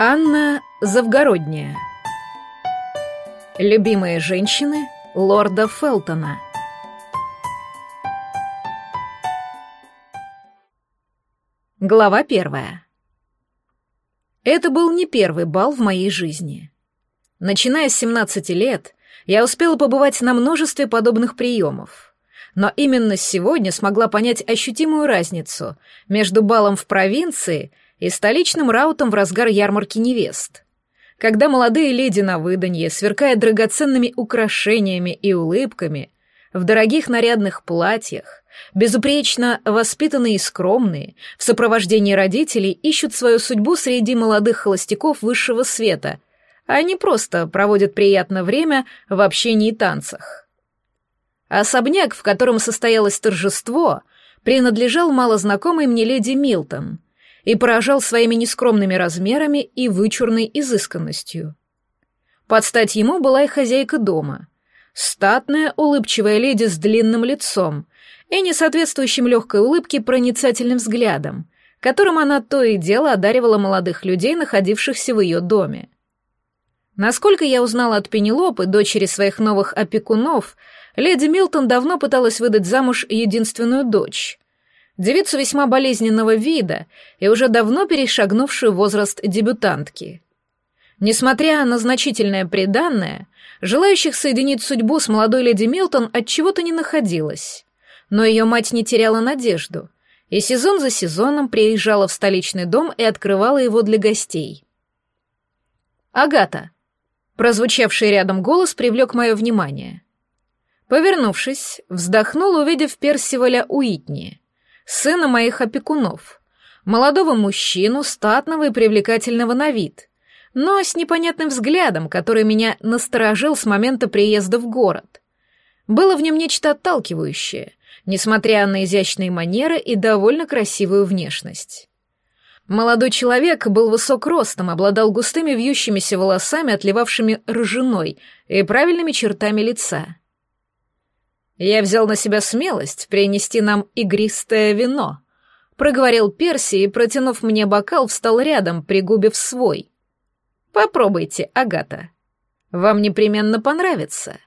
Анна Завгородняя. Любимые женщины лорда Фелтона. Глава первая. Это был не первый бал в моей жизни. Начиная с 17 лет, я успела побывать на множестве подобных приемов. Но именно сегодня смогла понять ощутимую разницу между балом в провинции — и столичным раутом в разгар ярмарки невест. Когда молодые леди на выданье, сверкая драгоценными украшениями и улыбками, в дорогих нарядных платьях, безупречно воспитанные и скромные, в сопровождении родителей ищут свою судьбу среди молодых холостяков высшего света, а не просто проводят приятное время в общении и танцах. Особняк, в котором состоялось торжество, принадлежал малознакомой мне леди Милтон — и поражал своими нескромными размерами и вычурной изысканностью. Под стать ему была и хозяйка дома. Статная, улыбчивая леди с длинным лицом и несоответствующим легкой улыбке проницательным взглядом, которым она то и дело одаривала молодых людей, находившихся в ее доме. Насколько я узнала от Пенелопы, дочери своих новых опекунов, леди Милтон давно пыталась выдать замуж единственную дочь, девицу весьма болезненного вида и уже давно перешагнувшую возраст дебютантки. Несмотря на значительное преданное, желающих соединить судьбу с молодой леди Милтон от чего-то не находилось. Но ее мать не теряла надежду, и сезон за сезоном приезжала в столичный дом и открывала его для гостей. «Агата», прозвучавший рядом голос привлек мое внимание. Повернувшись, вздохнул, увидев Персиваля Уитни — сына моих опекунов, молодого мужчину, статного и привлекательного на вид, но с непонятным взглядом, который меня насторожил с момента приезда в город. Было в нем нечто отталкивающее, несмотря на изящные манеры и довольно красивую внешность. Молодой человек был высок ростом, обладал густыми вьющимися волосами, отливавшими рыжиной, и правильными чертами лица. «Я взял на себя смелость принести нам игристое вино», — проговорил Перси и, протянув мне бокал, встал рядом, пригубив свой. «Попробуйте, Агата. Вам непременно понравится.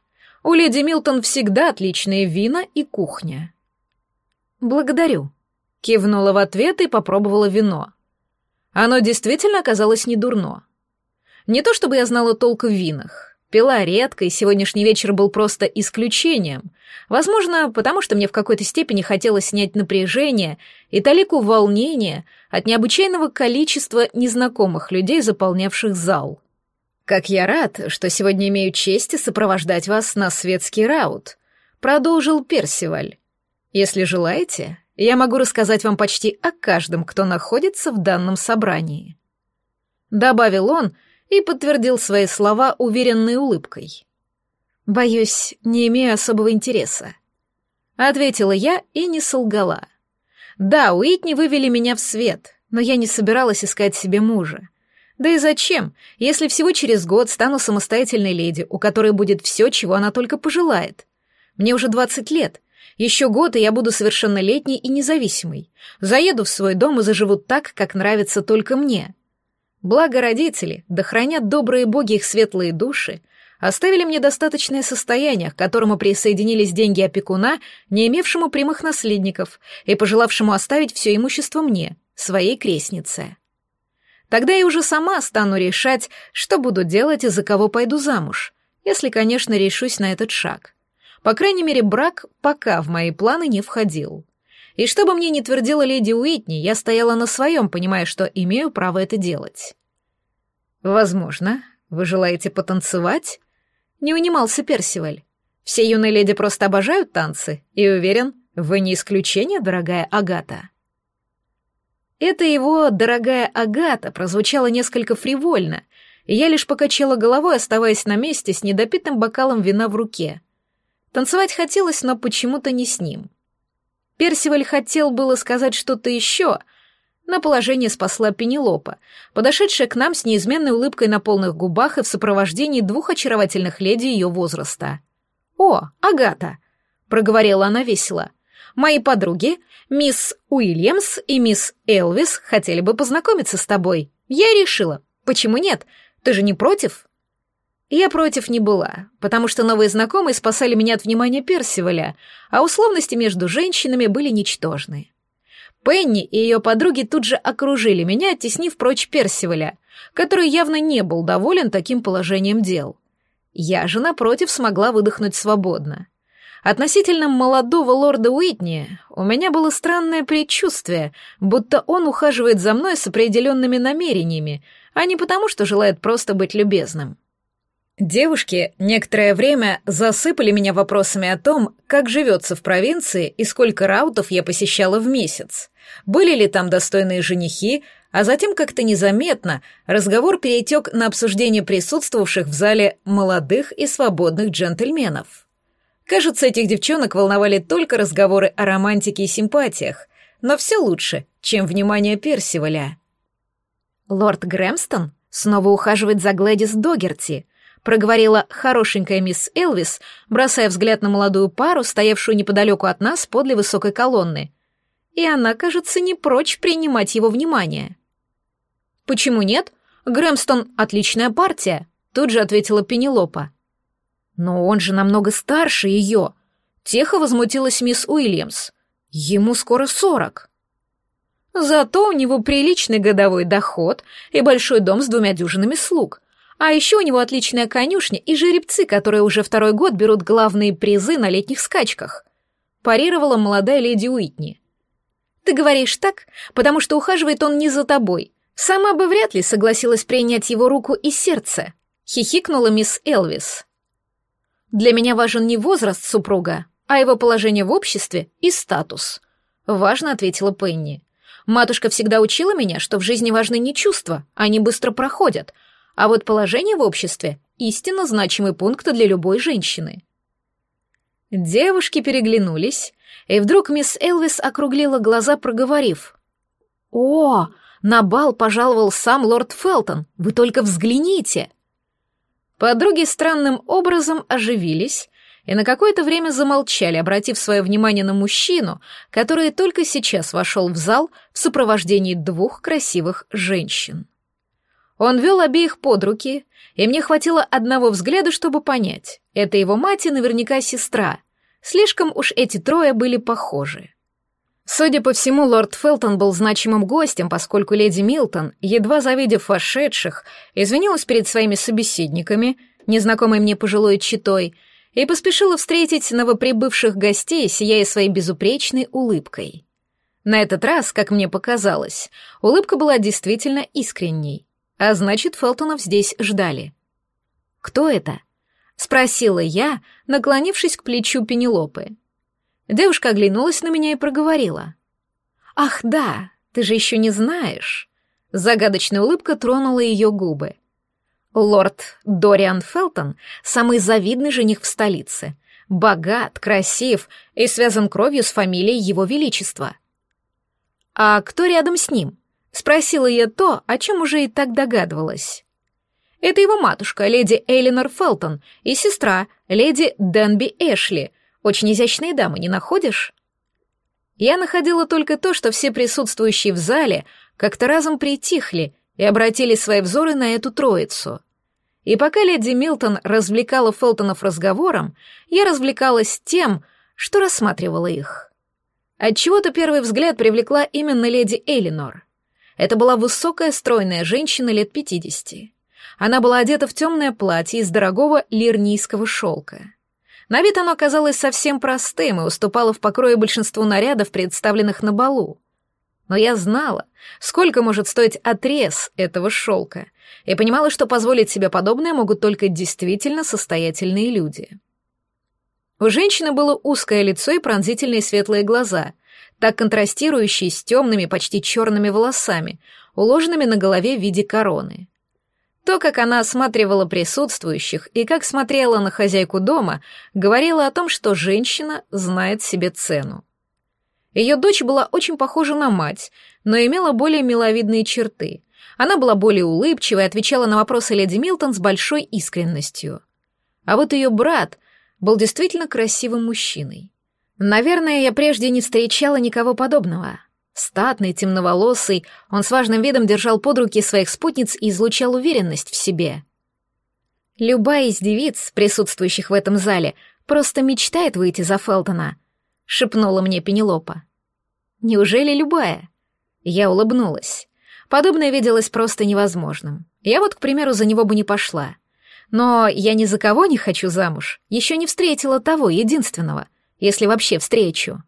У леди Милтон всегда отличные вина и кухня». «Благодарю», — кивнула в ответ и попробовала вино. Оно действительно оказалось недурно. Не то чтобы я знала толк в винах, Пила редко, и сегодняшний вечер был просто исключением. Возможно, потому что мне в какой-то степени хотелось снять напряжение и талику волнения от необычайного количества незнакомых людей, заполнявших зал. «Как я рад, что сегодня имею честь сопровождать вас на светский раут», — продолжил Персиваль. «Если желаете, я могу рассказать вам почти о каждом, кто находится в данном собрании». Добавил он — и подтвердил свои слова уверенной улыбкой. «Боюсь, не имею особого интереса», — ответила я и не солгала. «Да, Уитни вывели меня в свет, но я не собиралась искать себе мужа. Да и зачем, если всего через год стану самостоятельной леди, у которой будет все, чего она только пожелает? Мне уже двадцать лет, еще год, и я буду совершеннолетней и независимой. Заеду в свой дом и заживу так, как нравится только мне. Благо родители, да хранят добрые боги их светлые души, оставили мне достаточное состояние, к которому присоединились деньги опекуна, не имевшему прямых наследников и пожелавшему оставить все имущество мне, своей крестнице. Тогда я уже сама стану решать, что буду делать и за кого пойду замуж, если, конечно, решусь на этот шаг. По крайней мере, брак пока в мои планы не входил. И что бы мне ни твердила леди Уитни, я стояла на своем, понимая, что имею право это делать. «Возможно, вы желаете потанцевать?» Не унимался Персиваль. «Все юные леди просто обожают танцы, и уверен, вы не исключение, дорогая Агата». Это его «дорогая Агата» прозвучало несколько фривольно, и я лишь покачала головой, оставаясь на месте с недопитым бокалом вина в руке. Танцевать хотелось, но почему-то не с ним. Персиваль хотел было сказать что-то еще, но положение спасла Пенелопа, подошедшая к нам с неизменной улыбкой на полных губах и в сопровождении двух очаровательных леди ее возраста. «О, Агата!» — проговорила она весело. «Мои подруги, мисс Уильямс и мисс Элвис, хотели бы познакомиться с тобой. Я решила, Почему нет? Ты же не против?» Я против не была, потому что новые знакомые спасали меня от внимания Персиваля, а условности между женщинами были ничтожны. Пенни и ее подруги тут же окружили меня, оттеснив прочь Персиваля, который явно не был доволен таким положением дел. Я же, напротив, смогла выдохнуть свободно. Относительно молодого лорда Уитни у меня было странное предчувствие, будто он ухаживает за мной с определенными намерениями, а не потому, что желает просто быть любезным. Девушки некоторое время засыпали меня вопросами о том, как живется в провинции и сколько раутов я посещала в месяц. Были ли там достойные женихи, а затем как-то незаметно разговор перетек на обсуждение присутствовавших в зале молодых и свободных джентльменов. Кажется, этих девчонок волновали только разговоры о романтике и симпатиях, но все лучше, чем внимание Персиваля. «Лорд Грэмстон снова ухаживает за Глэдис Догерти», проговорила хорошенькая мисс Элвис, бросая взгляд на молодую пару, стоявшую неподалеку от нас подле высокой колонны. И она, кажется, не прочь принимать его внимание. «Почему нет? Грэмстон — отличная партия», — тут же ответила Пенелопа. Но он же намного старше ее. Тихо возмутилась мисс Уильямс. Ему скоро сорок. Зато у него приличный годовой доход и большой дом с двумя дюжинами слуг. А еще у него отличная конюшня и жеребцы, которые уже второй год берут главные призы на летних скачках. Парировала молодая леди Уитни. Ты говоришь так, потому что ухаживает он не за тобой. Сама бы вряд ли согласилась принять его руку и сердце. Хихикнула мисс Элвис. Для меня важен не возраст супруга, а его положение в обществе и статус. Важно, ответила Пенни. Матушка всегда учила меня, что в жизни важны не чувства, они быстро проходят, а вот положение в обществе — истинно значимый пункт для любой женщины. Девушки переглянулись, и вдруг мисс Элвис округлила глаза, проговорив. «О, на бал пожаловал сам лорд Фелтон, вы только взгляните!» Подруги странным образом оживились и на какое-то время замолчали, обратив свое внимание на мужчину, который только сейчас вошел в зал в сопровождении двух красивых женщин. Он вел обеих под руки, и мне хватило одного взгляда, чтобы понять, это его мать и наверняка сестра. Слишком уж эти трое были похожи. Судя по всему, лорд Фелтон был значимым гостем, поскольку леди Милтон, едва завидев вошедших, извинилась перед своими собеседниками, незнакомой мне пожилой читой, и поспешила встретить новоприбывших гостей, сияя своей безупречной улыбкой. На этот раз, как мне показалось, улыбка была действительно искренней, а значит, Фелтонов здесь ждали. «Кто это?» — спросила я, наклонившись к плечу Пенелопы. Девушка оглянулась на меня и проговорила. «Ах, да, ты же еще не знаешь». Загадочная улыбка тронула ее губы. Лорд Дориан Фелтон — самый завидный жених в столице. Богат, красив и связан кровью с фамилией Его Величества. «А кто рядом с ним?» — спросила я то, о чем уже и так догадывалась. «Это его матушка, леди Эйлинор Фелтон, и сестра, леди Денби Эшли, очень изящные дамы, не находишь? Я находила только то, что все присутствующие в зале как-то разом притихли и обратили свои взоры на эту троицу. И пока леди Милтон развлекала Фелтонов разговором, я развлекалась тем, что рассматривала их. Отчего-то первый взгляд привлекла именно леди Элинор. Это была высокая, стройная женщина лет пятидесяти. Она была одета в темное платье из дорогого лирнийского шелка. На вид оно казалось совсем простым и уступало в покрое большинству нарядов, представленных на балу. Но я знала, сколько может стоить отрез этого шелка, и понимала, что позволить себе подобное могут только действительно состоятельные люди. У женщины было узкое лицо и пронзительные светлые глаза, так контрастирующие с темными, почти черными волосами, уложенными на голове в виде короны. То, как она осматривала присутствующих и как смотрела на хозяйку дома, говорило о том, что женщина знает себе цену. Ее дочь была очень похожа на мать, но имела более миловидные черты. Она была более улыбчивой и отвечала на вопросы леди Милтон с большой искренностью. А вот ее брат был действительно красивым мужчиной. Наверное, я прежде не встречала никого подобного. Статный, темноволосый, он с важным видом держал под руки своих спутниц и излучал уверенность в себе. Любая из девиц, присутствующих в этом зале, просто мечтает выйти за Фелтона, шепнула мне Пенелопа. Неужели любая? Я улыбнулась. Подобное виделось просто невозможным. Я вот, к примеру, за него бы не пошла. Но я ни за кого не хочу замуж, еще не встретила того единственного, если вообще встречу.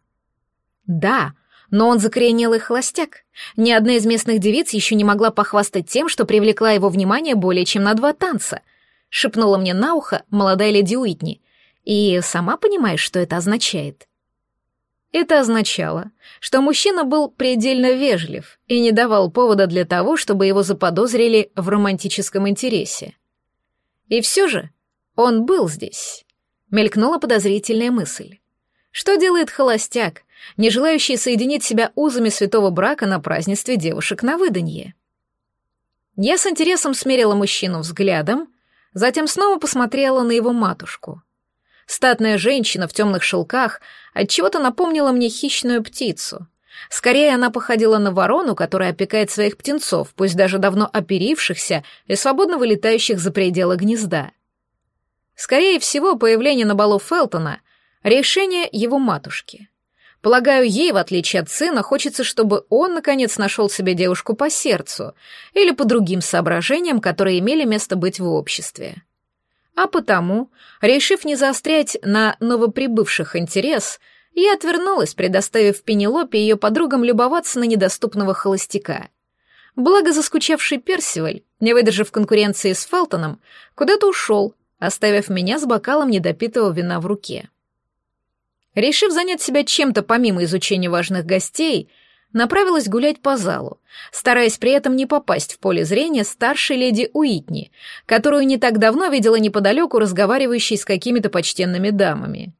Да, но он закоренелый холостяк. Ни одна из местных девиц еще не могла похвастать тем, что привлекла его внимание более чем на два танца. Шепнула мне на ухо молодая леди Уитни. И сама понимаешь, что это означает. Это означало, что мужчина был предельно вежлив и не давал повода для того, чтобы его заподозрили в романтическом интересе. И все же он был здесь. Мелькнула подозрительная мысль. Что делает холостяк, не желающий соединить себя узами святого брака на празднестве девушек на выданье? Я с интересом смерила мужчину взглядом, затем снова посмотрела на его матушку. Статная женщина в темных шелках отчего-то напомнила мне хищную птицу. Скорее, она походила на ворону, которая опекает своих птенцов, пусть даже давно оперившихся и свободно вылетающих за пределы гнезда. Скорее всего, появление на балу Фелтона Решение его матушки. Полагаю, ей, в отличие от сына, хочется, чтобы он, наконец, нашел себе девушку по сердцу или по другим соображениям, которые имели место быть в обществе. А потому, решив не заострять на новоприбывших интерес, я отвернулась, предоставив Пенелопе и ее подругам любоваться на недоступного холостяка. Благо заскучавший Персиваль, не выдержав конкуренции с Фелтоном, куда-то ушел, оставив меня с бокалом недопитого вина в руке. Решив занять себя чем-то помимо изучения важных гостей, направилась гулять по залу, стараясь при этом не попасть в поле зрения старшей леди Уитни, которую не так давно видела неподалеку разговаривающей с какими-то почтенными дамами.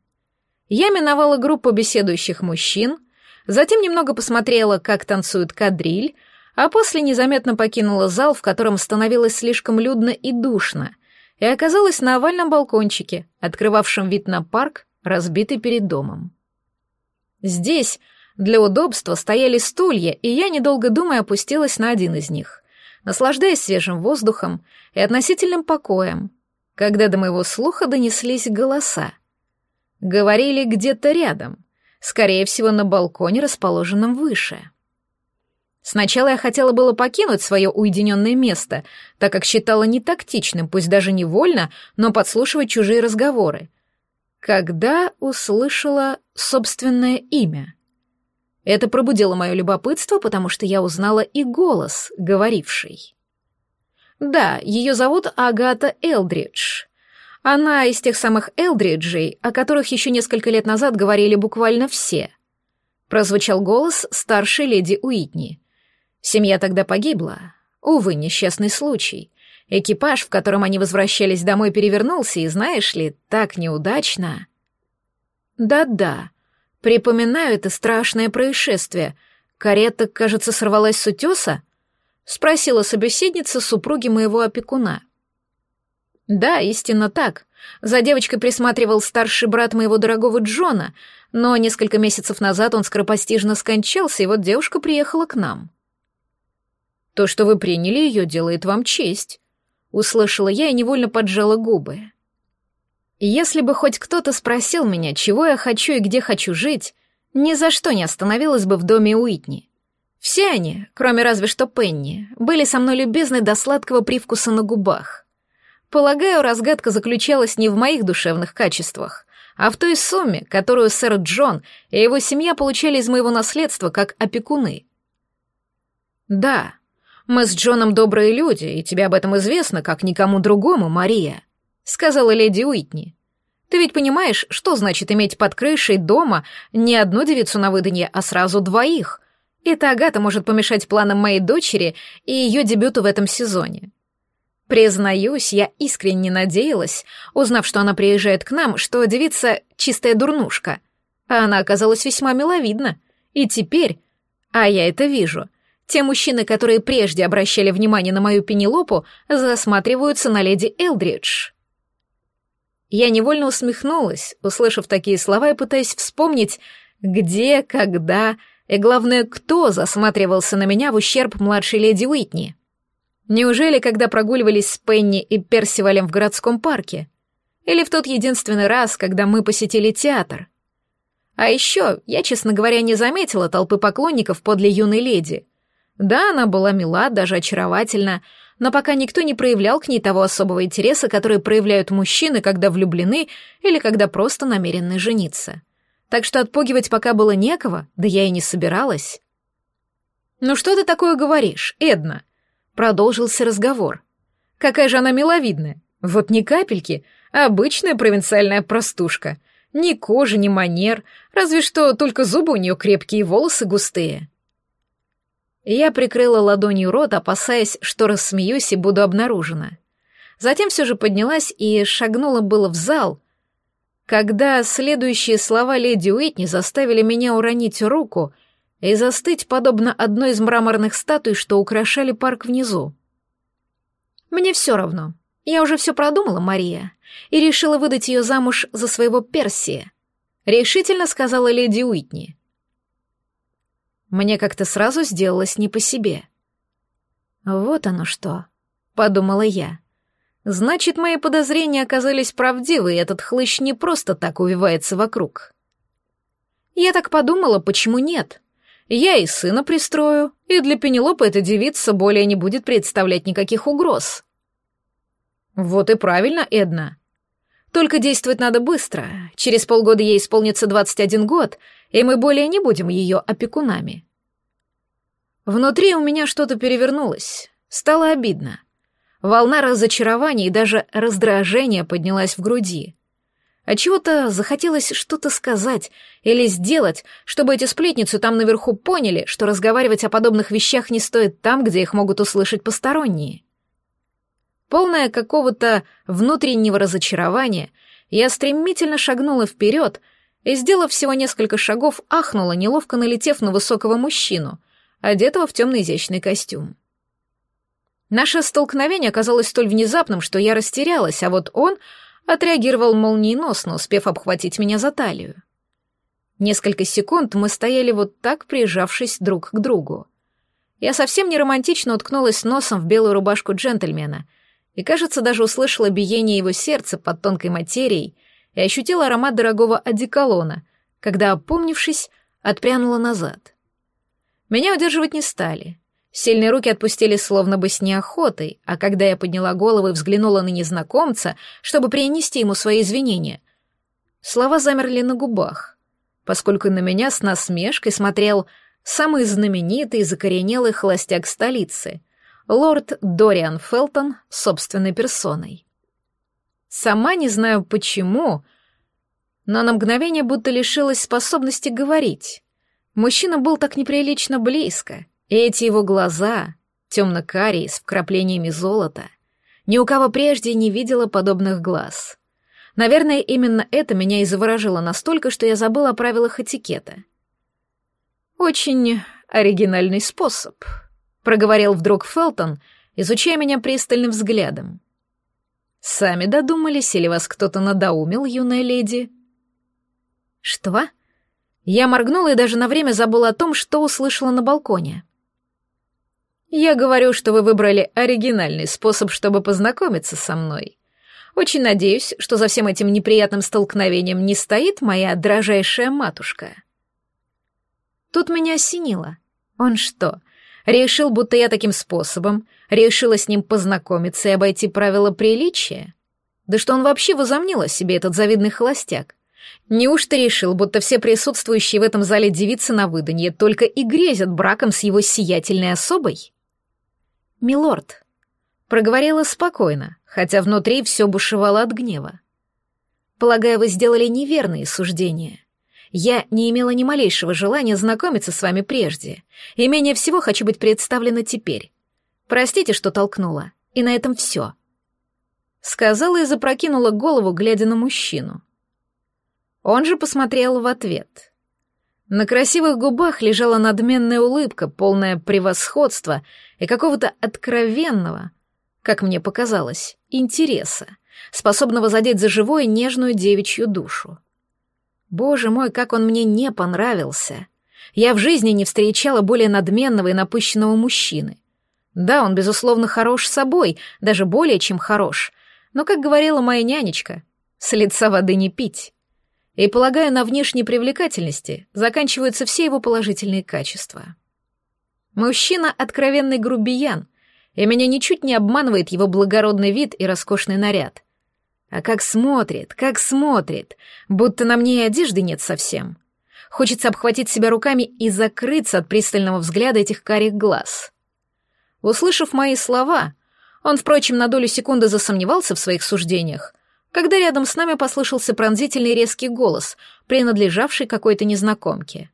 Я миновала группу беседующих мужчин, затем немного посмотрела, как танцует кадриль, а после незаметно покинула зал, в котором становилось слишком людно и душно, и оказалась на овальном балкончике, открывавшем вид на парк разбитый перед домом. Здесь для удобства стояли стулья, и я, недолго думая, опустилась на один из них, наслаждаясь свежим воздухом и относительным покоем, когда до моего слуха донеслись голоса. Говорили где-то рядом, скорее всего, на балконе, расположенном выше. Сначала я хотела было покинуть свое уединенное место, так как считала нетактичным, пусть даже невольно, но подслушивать чужие разговоры, когда услышала собственное имя. Это пробудило мое любопытство, потому что я узнала и голос, говоривший. Да, ее зовут Агата Элдридж. Она из тех самых Элдриджей, о которых еще несколько лет назад говорили буквально все. Прозвучал голос старшей леди Уитни. Семья тогда погибла. Увы, несчастный случай. Экипаж, в котором они возвращались домой, перевернулся, и, знаешь ли, так неудачно. Да-да, припоминаю это страшное происшествие. Карета, кажется, сорвалась с утеса? Спросила собеседница супруги моего опекуна. Да, истинно так. За девочкой присматривал старший брат моего дорогого Джона, но несколько месяцев назад он скоропостижно скончался, и вот девушка приехала к нам. То, что вы приняли ее, делает вам честь услышала я и невольно поджала губы. Если бы хоть кто-то спросил меня, чего я хочу и где хочу жить, ни за что не остановилась бы в доме Уитни. Все они, кроме разве что Пенни, были со мной любезны до сладкого привкуса на губах. Полагаю, разгадка заключалась не в моих душевных качествах, а в той сумме, которую сэр Джон и его семья получали из моего наследства как опекуны. Да, мы с Джоном добрые люди, и тебе об этом известно, как никому другому, Мария», — сказала леди Уитни. «Ты ведь понимаешь, что значит иметь под крышей дома не одну девицу на выданье, а сразу двоих? Эта Агата может помешать планам моей дочери и ее дебюту в этом сезоне». Признаюсь, я искренне надеялась, узнав, что она приезжает к нам, что девица — чистая дурнушка. А она оказалась весьма миловидна. И теперь... А я это вижу. Те мужчины, которые прежде обращали внимание на мою Пенелопу, засматриваются на леди Элдридж. Я невольно усмехнулась, услышав такие слова и пытаясь вспомнить, где, когда И главное, кто засматривался на меня в ущерб младшей леди Уитни? Неужели, когда прогуливались с Пенни и Персивалем в городском парке? Или в тот единственный раз, когда мы посетили театр? А еще я, честно говоря, не заметила толпы поклонников подле юной леди. Да, она была мила, даже очаровательна, но пока никто не проявлял к ней того особого интереса, который проявляют мужчины, когда влюблены или когда просто намерены жениться. Так что отпугивать пока было некого, да я и не собиралась. «Ну что ты такое говоришь, Эдна?» Продолжился разговор. «Какая же она миловидная! Вот ни капельки, а обычная провинциальная простушка. Ни кожи, ни манер, разве что только зубы у нее крепкие и волосы густые». Я прикрыла ладонью рот, опасаясь, что рассмеюсь и буду обнаружена. Затем все же поднялась и шагнула было в зал, когда следующие слова леди Уитни заставили меня уронить руку и застыть, подобно одной из мраморных статуй, что украшали парк внизу. «Мне все равно. Я уже все продумала, Мария, и решила выдать ее замуж за своего Персия», — решительно сказала леди Уитни. Мне как-то сразу сделалось не по себе. «Вот оно что», — подумала я. «Значит, мои подозрения оказались правдивы, и этот хлыщ не просто так увивается вокруг». Я так подумала, почему нет? Я и сына пристрою, и для Пенелопы эта девица более не будет представлять никаких угроз. Вот и правильно, Эдна. Только действовать надо быстро. Через полгода ей исполнится 21 год, и мы более не будем ее опекунами. Внутри у меня что-то перевернулось. Стало обидно. Волна разочарования и даже раздражения поднялась в груди. А чего-то захотелось что-то сказать или сделать, чтобы эти сплетницы там наверху поняли, что разговаривать о подобных вещах не стоит там, где их могут услышать посторонние. Полная какого-то внутреннего разочарования, я стремительно шагнула вперед — и, сделав всего несколько шагов, ахнула, неловко налетев на высокого мужчину, одетого в темный изящный костюм. Наше столкновение оказалось столь внезапным, что я растерялась, а вот он отреагировал молниеносно, успев обхватить меня за талию. Несколько секунд мы стояли вот так, прижавшись друг к другу. Я совсем не романтично уткнулась носом в белую рубашку джентльмена и, кажется, даже услышала биение его сердца под тонкой материей и ощутила аромат дорогого одеколона, когда, опомнившись, отпрянула назад. Меня удерживать не стали. Сильные руки отпустили словно бы с неохотой, а когда я подняла голову и взглянула на незнакомца, чтобы принести ему свои извинения, слова замерли на губах, поскольку на меня с насмешкой смотрел самый знаменитый закоренелый холостяк столицы, лорд Дориан Фелтон собственной персоной. Сама не знаю почему, но на мгновение будто лишилась способности говорить. Мужчина был так неприлично близко, и эти его глаза, темно-карие, с вкраплениями золота, ни у кого прежде не видела подобных глаз. Наверное, именно это меня и заворожило настолько, что я забыла о правилах этикета. «Очень оригинальный способ», — проговорил вдруг Фелтон, изучая меня пристальным взглядом. Сами додумались или вас кто-то надоумил, юная леди? Что? Я моргнула и даже на время забыла о том, что услышала на балконе. Я говорю, что вы выбрали оригинальный способ, чтобы познакомиться со мной. Очень надеюсь, что за всем этим неприятным столкновением не стоит моя дрожайшая матушка. Тут меня осенило. Он что, Решил, будто я таким способом решила с ним познакомиться и обойти правила приличия? Да что он вообще возомнил о себе, этот завидный холостяк? Неужто решил, будто все присутствующие в этом зале девицы на выданье только и грезят браком с его сиятельной особой? «Милорд», — проговорила спокойно, хотя внутри все бушевало от гнева. «Полагаю, вы сделали неверные суждения. Я не имела ни малейшего желания знакомиться с вами прежде, и менее всего хочу быть представлена теперь. Простите, что толкнула, и на этом все. Сказала и запрокинула голову, глядя на мужчину. Он же посмотрел в ответ. На красивых губах лежала надменная улыбка, полная превосходства и какого-то откровенного, как мне показалось, интереса, способного задеть за живое нежную девичью душу. Боже мой, как он мне не понравился. Я в жизни не встречала более надменного и напыщенного мужчины. Да, он, безусловно, хорош собой, даже более чем хорош. Но, как говорила моя нянечка, с лица воды не пить. И, полагаю, на внешней привлекательности заканчиваются все его положительные качества. Мужчина — откровенный грубиян, и меня ничуть не обманывает его благородный вид и роскошный наряд. А как смотрит, как смотрит, будто на мне и одежды нет совсем. Хочется обхватить себя руками и закрыться от пристального взгляда этих карих глаз. Услышав мои слова, он, впрочем, на долю секунды засомневался в своих суждениях, когда рядом с нами послышался пронзительный резкий голос, принадлежавший какой-то незнакомке.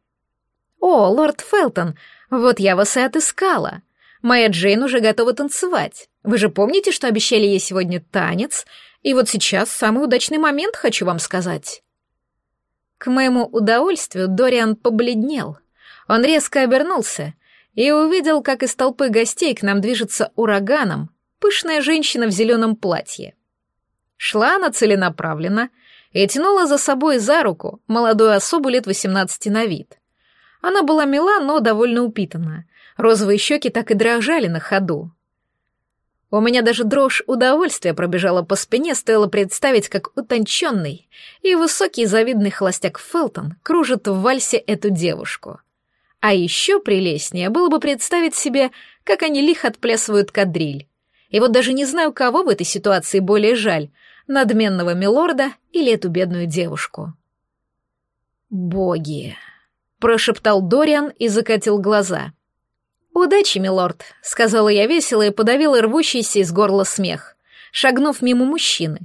«О, лорд Фелтон, вот я вас и отыскала. Моя Джейн уже готова танцевать. Вы же помните, что обещали ей сегодня танец? И вот сейчас самый удачный момент, хочу вам сказать». К моему удовольствию Дориан побледнел. Он резко обернулся и увидел, как из толпы гостей к нам движется ураганом пышная женщина в зеленом платье. Шла она целенаправленно и тянула за собой за руку молодую особу лет 18 на вид. Она была мила, но довольно упитана. Розовые щеки так и дрожали на ходу. У меня даже дрожь удовольствия пробежала по спине, стоило представить, как утонченный и высокий завидный холостяк Фелтон кружит в вальсе эту девушку. А еще прелестнее было бы представить себе, как они лихо отплясывают кадриль. И вот даже не знаю, кого в этой ситуации более жаль, надменного милорда или эту бедную девушку. «Боги!» — прошептал Дориан и закатил глаза. «Удачи, милорд», — сказала я весело и подавила рвущийся из горла смех, шагнув мимо мужчины,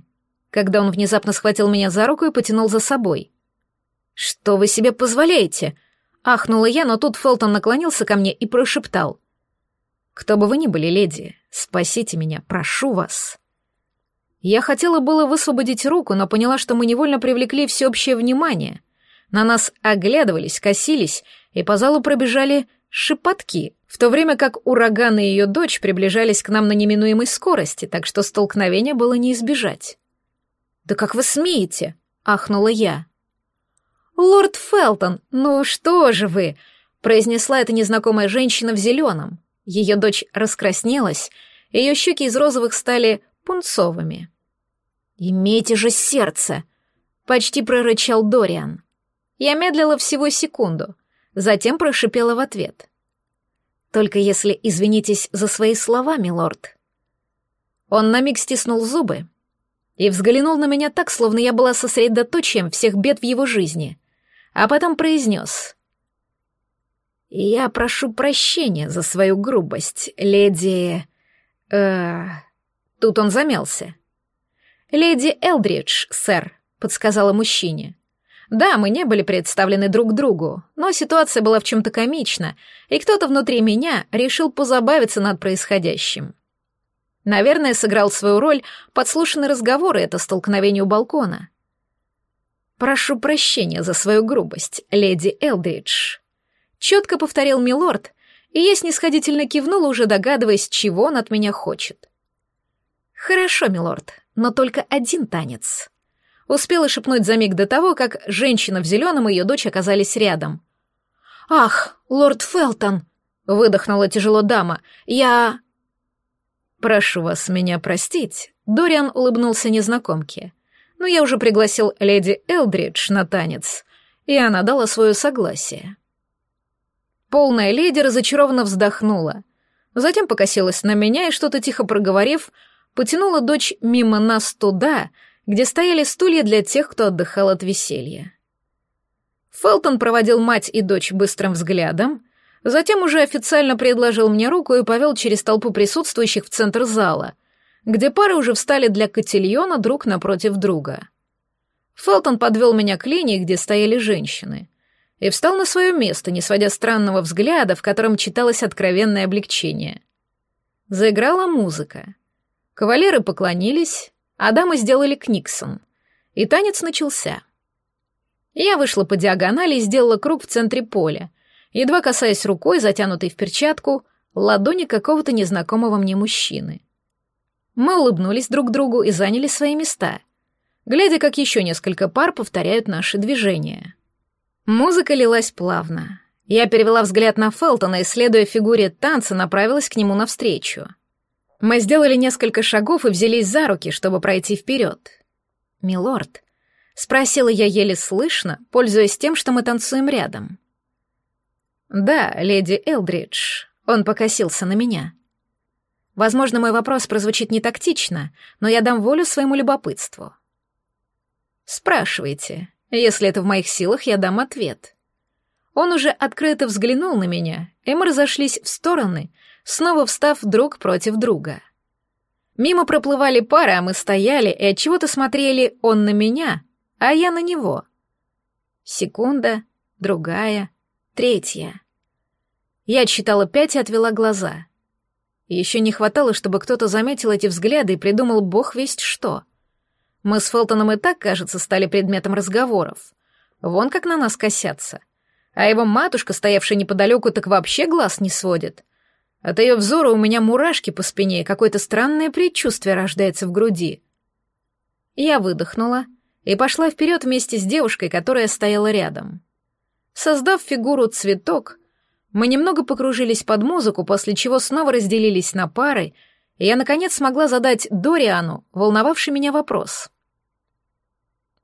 когда он внезапно схватил меня за руку и потянул за собой. «Что вы себе позволяете?» Ахнула я, но тут Фелтон наклонился ко мне и прошептал. «Кто бы вы ни были, леди, спасите меня, прошу вас». Я хотела было высвободить руку, но поняла, что мы невольно привлекли всеобщее внимание. На нас оглядывались, косились, и по залу пробежали шепотки, в то время как ураган и ее дочь приближались к нам на неминуемой скорости, так что столкновения было не избежать. «Да как вы смеете?» — ахнула я. «Лорд Фелтон, ну что же вы?» — произнесла эта незнакомая женщина в зеленом. Ее дочь раскраснелась, ее щеки из розовых стали пунцовыми. «Имейте же сердце!» — почти прорычал Дориан. Я медлила всего секунду, затем прошипела в ответ. «Только если извинитесь за свои слова, милорд». Он на миг стиснул зубы и взглянул на меня так, словно я была сосредоточием всех бед в его жизни а потом произнес. «Я прошу прощения за свою грубость, леди...» э... Тут он замялся. «Леди Элдридж, сэр», — подсказала мужчине. «Да, мы не были представлены друг другу, но ситуация была в чем-то комична, и кто-то внутри меня решил позабавиться над происходящим. Наверное, сыграл свою роль подслушанный разговор и это столкновение у балкона. «Прошу прощения за свою грубость, леди Элдридж», — четко повторил милорд, и я снисходительно кивнула, уже догадываясь, чего он от меня хочет. «Хорошо, милорд, но только один танец». Успела шепнуть за миг до того, как женщина в зеленом и ее дочь оказались рядом. «Ах, лорд Фелтон!» — выдохнула тяжело дама. «Я...» «Прошу вас меня простить», — Дориан улыбнулся незнакомке но я уже пригласил леди Элдридж на танец, и она дала свое согласие. Полная леди разочарованно вздохнула, затем покосилась на меня и, что-то тихо проговорив, потянула дочь мимо нас туда, где стояли стулья для тех, кто отдыхал от веселья. Фелтон проводил мать и дочь быстрым взглядом, затем уже официально предложил мне руку и повел через толпу присутствующих в центр зала — где пары уже встали для котельона друг напротив друга. Фелтон подвел меня к линии, где стояли женщины, и встал на свое место, не сводя странного взгляда, в котором читалось откровенное облегчение. Заиграла музыка. Кавалеры поклонились, а дамы сделали книксон, и танец начался. Я вышла по диагонали и сделала круг в центре поля, едва касаясь рукой, затянутой в перчатку, ладони какого-то незнакомого мне мужчины. Мы улыбнулись друг другу и заняли свои места, глядя, как еще несколько пар повторяют наши движения. Музыка лилась плавно. Я перевела взгляд на Фелтона и, следуя фигуре танца, направилась к нему навстречу. Мы сделали несколько шагов и взялись за руки, чтобы пройти вперед. «Милорд», — спросила я еле слышно, пользуясь тем, что мы танцуем рядом. «Да, леди Элдридж», — он покосился на меня. Возможно, мой вопрос прозвучит не тактично, но я дам волю своему любопытству. «Спрашивайте. Если это в моих силах, я дам ответ». Он уже открыто взглянул на меня, и мы разошлись в стороны, снова встав друг против друга. Мимо проплывали пары, а мы стояли и от чего то смотрели он на меня, а я на него. Секунда, другая, третья. Я отсчитала пять и отвела глаза. Еще не хватало, чтобы кто-то заметил эти взгляды и придумал бог весть что. Мы с Фелтоном и так, кажется, стали предметом разговоров. Вон как на нас косятся. А его матушка, стоявшая неподалеку, так вообще глаз не сводит. От ее взора у меня мурашки по спине, какое-то странное предчувствие рождается в груди. Я выдохнула и пошла вперед вместе с девушкой, которая стояла рядом. Создав фигуру цветок, мы немного покружились под музыку, после чего снова разделились на пары, и я, наконец, смогла задать Дориану волновавший меня вопрос.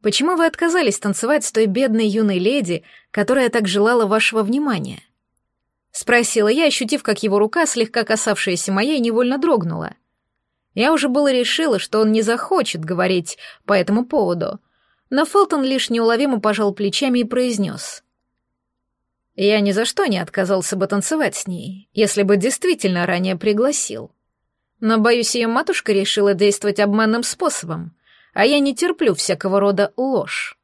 «Почему вы отказались танцевать с той бедной юной леди, которая так желала вашего внимания?» — спросила я, ощутив, как его рука, слегка касавшаяся моей, невольно дрогнула. Я уже было решила, что он не захочет говорить по этому поводу, но Фелтон лишь неуловимо пожал плечами и произнес. «Я ни за что не отказался бы танцевать с ней, если бы действительно ранее пригласил. Но, боюсь, ее матушка решила действовать обманным способом, а я не терплю всякого рода ложь».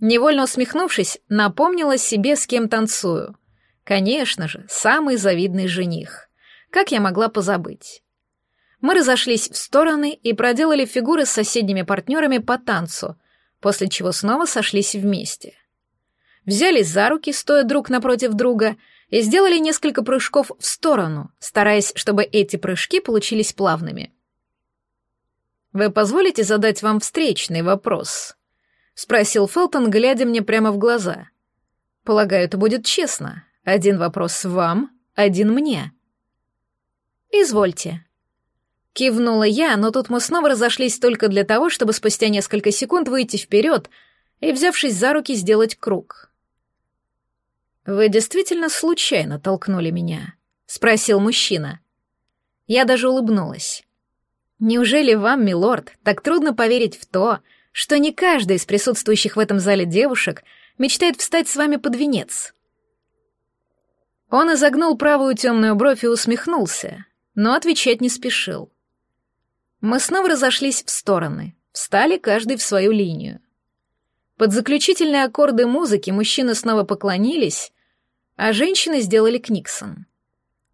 Невольно усмехнувшись, напомнила себе, с кем танцую — Конечно же, самый завидный жених. Как я могла позабыть? Мы разошлись в стороны и проделали фигуры с соседними партнерами по танцу, после чего снова сошлись вместе. Взялись за руки, стоя друг напротив друга, и сделали несколько прыжков в сторону, стараясь, чтобы эти прыжки получились плавными. «Вы позволите задать вам встречный вопрос?» — спросил Фелтон, глядя мне прямо в глаза. «Полагаю, это будет честно. Один вопрос вам, один мне. Извольте. Кивнула я, но тут мы снова разошлись только для того, чтобы спустя несколько секунд выйти вперед и, взявшись за руки, сделать круг. «Вы действительно случайно толкнули меня?» — спросил мужчина. Я даже улыбнулась. «Неужели вам, милорд, так трудно поверить в то, что не каждая из присутствующих в этом зале девушек мечтает встать с вами под венец?» Он изогнул правую темную бровь и усмехнулся, но отвечать не спешил. Мы снова разошлись в стороны, встали каждый в свою линию. Под заключительные аккорды музыки мужчины снова поклонились, а женщины сделали книксон.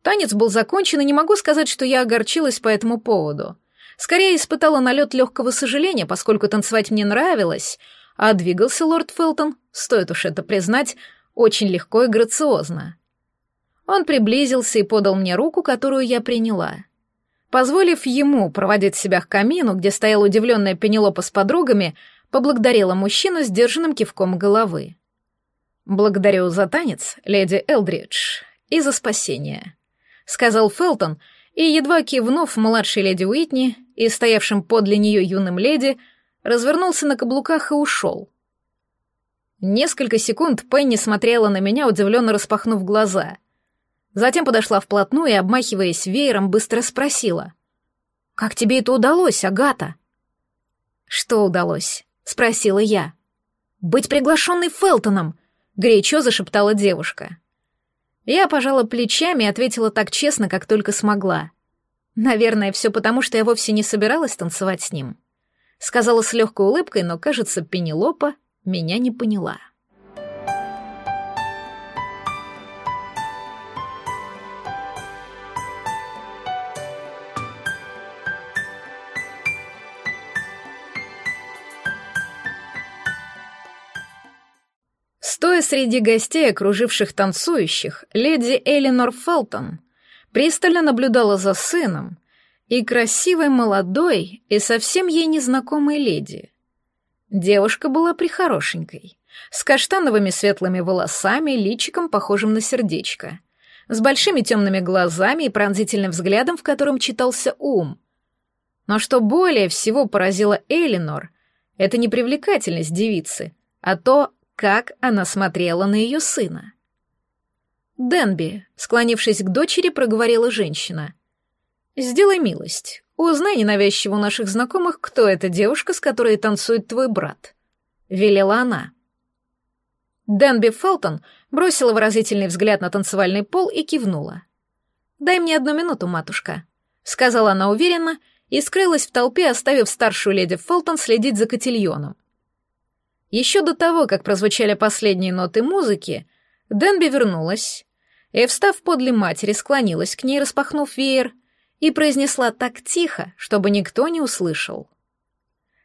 Танец был закончен, и не могу сказать, что я огорчилась по этому поводу. Скорее испытала налет легкого сожаления, поскольку танцевать мне нравилось, а двигался лорд Фелтон, стоит уж это признать, очень легко и грациозно. Он приблизился и подал мне руку, которую я приняла. Позволив ему проводить себя к камину, где стояла удивленная Пенелопа с подругами, поблагодарила мужчину сдержанным кивком головы. «Благодарю за танец, леди Элдридж, и за спасение», — сказал Фелтон, и, едва кивнув младшей леди Уитни и стоявшим подле нее юным леди, развернулся на каблуках и ушел. Несколько секунд Пенни смотрела на меня, удивленно распахнув глаза — Затем подошла вплотную и, обмахиваясь веером, быстро спросила. «Как тебе это удалось, Агата?» «Что удалось?» — спросила я. «Быть приглашенной Фелтоном!» — горячо зашептала девушка. Я пожала плечами и ответила так честно, как только смогла. Наверное, все потому, что я вовсе не собиралась танцевать с ним. Сказала с легкой улыбкой, но, кажется, Пенелопа меня не поняла. Среди гостей, окруживших танцующих, леди Элинор Фелтон пристально наблюдала за сыном и красивой молодой и совсем ей незнакомой леди. Девушка была прихорошенькой, с каштановыми светлыми волосами, личиком, похожим на сердечко, с большими темными глазами и пронзительным взглядом, в котором читался ум. Но что более всего поразило Элинор, это не привлекательность девицы, а то, как она смотрела на ее сына. «Денби», склонившись к дочери, проговорила женщина. «Сделай милость, узнай ненавязчиво у наших знакомых, кто эта девушка, с которой танцует твой брат», — велела она. Денби Фелтон бросила выразительный взгляд на танцевальный пол и кивнула. «Дай мне одну минуту, матушка», — сказала она уверенно и скрылась в толпе, оставив старшую леди Фелтон следить за котельоном. Еще до того, как прозвучали последние ноты музыки, Денби вернулась, и, встав подле матери, склонилась к ней, распахнув веер, и произнесла так тихо, чтобы никто не услышал.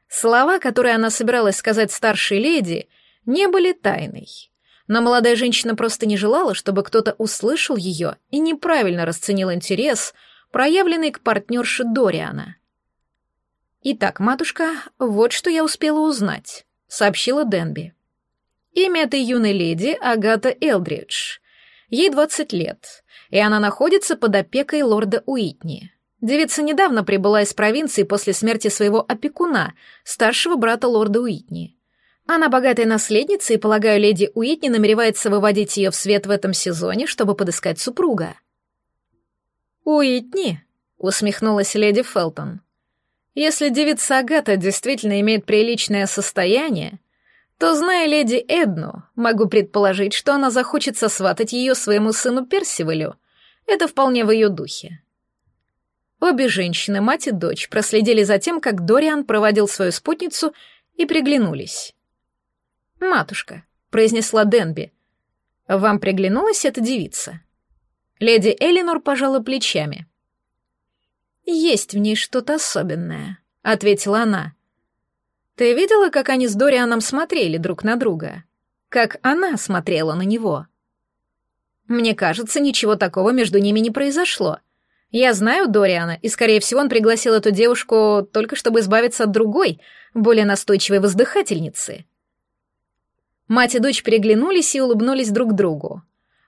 Слова, которые она собиралась сказать старшей леди, не были тайной. Но молодая женщина просто не желала, чтобы кто-то услышал ее и неправильно расценил интерес, проявленный к партнерше Дориана. «Итак, матушка, вот что я успела узнать», — сообщила Денби. «Имя этой юной леди — Агата Элдридж. Ей 20 лет, и она находится под опекой лорда Уитни. Девица недавно прибыла из провинции после смерти своего опекуна, старшего брата лорда Уитни. Она богатая наследница, и, полагаю, леди Уитни намеревается выводить ее в свет в этом сезоне, чтобы подыскать супруга. «Уитни?» — усмехнулась леди Фелтон. «Если девица Агата действительно имеет приличное состояние, то, зная леди Эдну, могу предположить, что она захочет сосватать ее своему сыну Персивалю. Это вполне в ее духе. Обе женщины, мать и дочь, проследили за тем, как Дориан проводил свою спутницу и приглянулись. «Матушка», — произнесла Денби, — «вам приглянулась эта девица?» Леди Элинор пожала плечами. «Есть в ней что-то особенное», — ответила она. Ты видела, как они с Дорианом смотрели друг на друга? Как она смотрела на него? Мне кажется, ничего такого между ними не произошло. Я знаю Дориана, и, скорее всего, он пригласил эту девушку только чтобы избавиться от другой, более настойчивой воздыхательницы. Мать и дочь переглянулись и улыбнулись друг другу.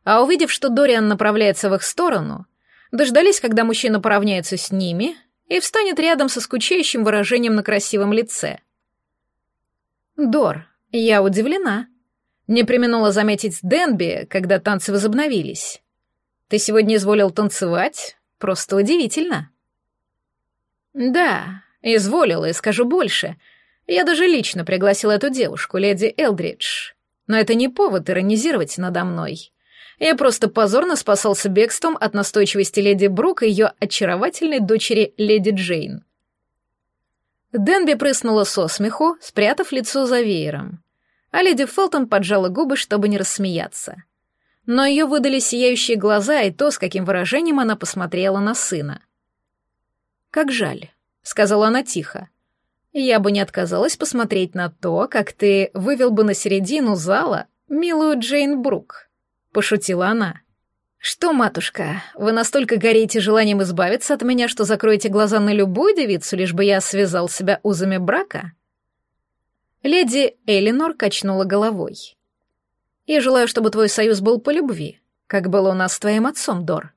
А увидев, что Дориан направляется в их сторону, дождались, когда мужчина поравняется с ними и встанет рядом со скучающим выражением на красивом лице. «Дор, я удивлена», — не применула заметить Денби, когда танцы возобновились. «Ты сегодня изволил танцевать? Просто удивительно». «Да, изволила, и скажу больше. Я даже лично пригласила эту девушку, леди Элдридж. Но это не повод иронизировать надо мной. Я просто позорно спасался бегством от настойчивости леди Брук и ее очаровательной дочери леди Джейн. Денби прыснула со смеху, спрятав лицо за веером. А леди Фелтон поджала губы, чтобы не рассмеяться. Но ее выдали сияющие глаза и то, с каким выражением она посмотрела на сына. «Как жаль», — сказала она тихо. «Я бы не отказалась посмотреть на то, как ты вывел бы на середину зала милую Джейн Брук», — пошутила она. «Что, матушка, вы настолько горите желанием избавиться от меня, что закроете глаза на любую девицу, лишь бы я связал себя узами брака?» Леди Элинор качнула головой. «Я желаю, чтобы твой союз был по любви, как было у нас с твоим отцом, Дор».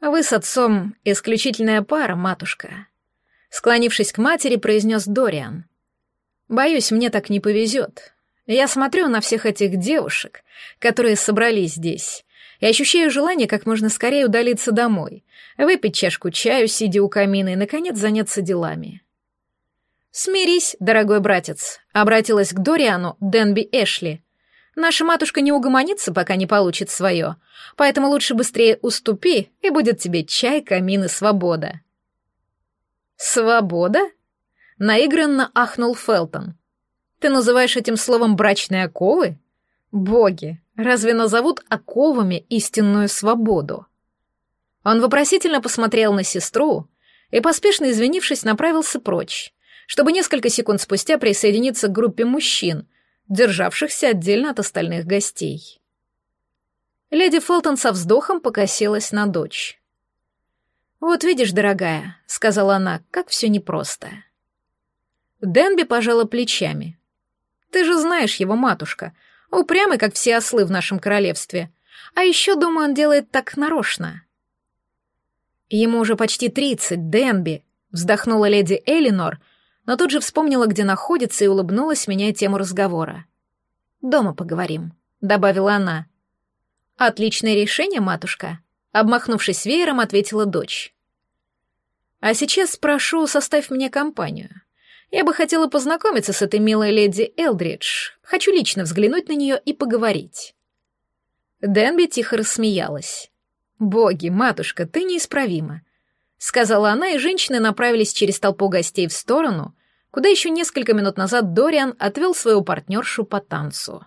«Вы с отцом исключительная пара, матушка», — склонившись к матери, произнес Дориан. «Боюсь, мне так не повезет. Я смотрю на всех этих девушек, которые собрались здесь, и ощущаю желание как можно скорее удалиться домой, выпить чашку чаю, сидя у камина, и, наконец, заняться делами. «Смирись, дорогой братец», — обратилась к Дориану Денби Эшли. «Наша матушка не угомонится, пока не получит свое, поэтому лучше быстрее уступи, и будет тебе чай, камин и свобода». «Свобода?» — наигранно ахнул Фелтон. «Ты называешь этим словом брачные оковы? Боги, Разве назовут оковами истинную свободу? Он вопросительно посмотрел на сестру и, поспешно извинившись, направился прочь, чтобы несколько секунд спустя присоединиться к группе мужчин, державшихся отдельно от остальных гостей. Леди Фелтон со вздохом покосилась на дочь. «Вот видишь, дорогая», — сказала она, — «как все непросто». Денби пожала плечами. Ты же знаешь его, матушка. Упрямый, как все ослы в нашем королевстве. А еще, думаю, он делает так нарочно. Ему уже почти тридцать, Денби, вздохнула леди Элинор, но тут же вспомнила, где находится, и улыбнулась, меняя тему разговора. «Дома поговорим», — добавила она. «Отличное решение, матушка», — обмахнувшись веером, ответила дочь. «А сейчас прошу, составь мне компанию. Я бы хотела познакомиться с этой милой леди Элдридж. Хочу лично взглянуть на нее и поговорить». Денби тихо рассмеялась. «Боги, матушка, ты неисправима», — сказала она, и женщины направились через толпу гостей в сторону, куда еще несколько минут назад Дориан отвел свою партнершу по танцу.